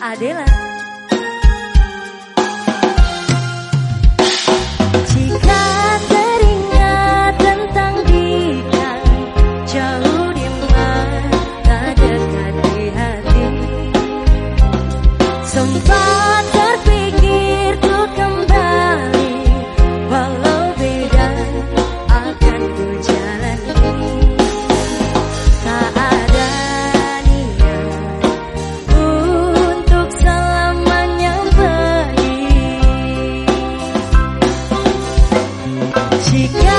Adela. 旗开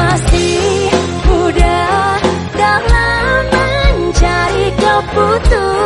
masih muda dalam mencari kau butuh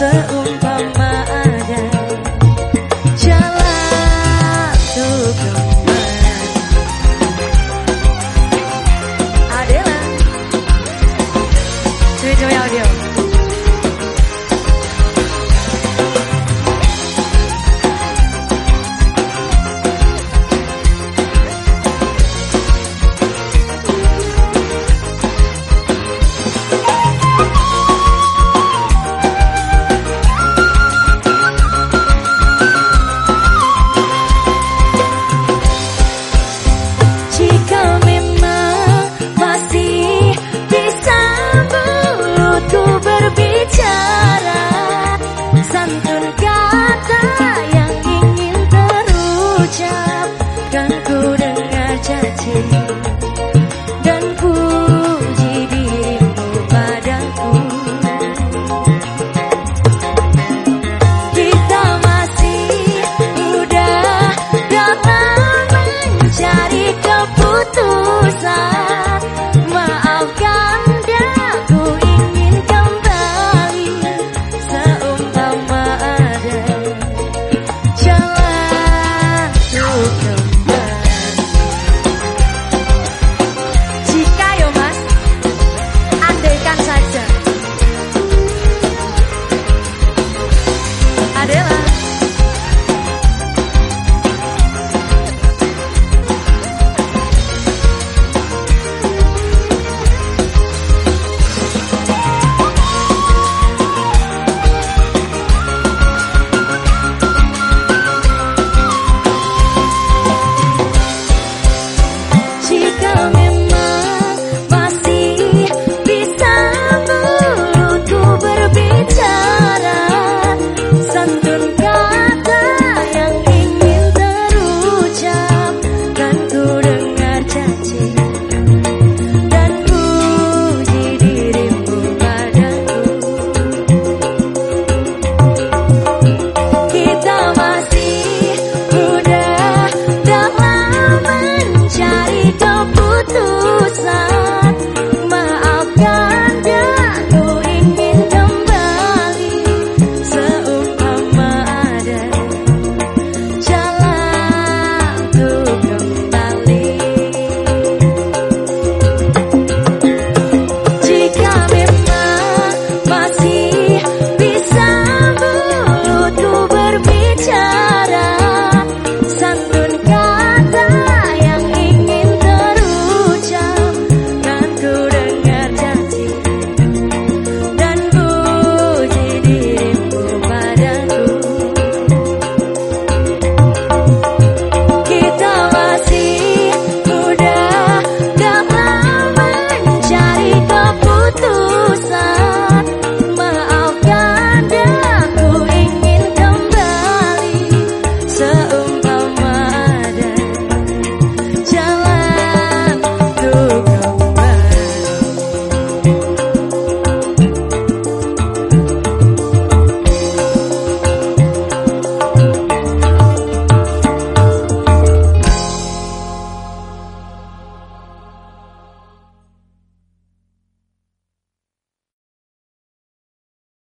있어요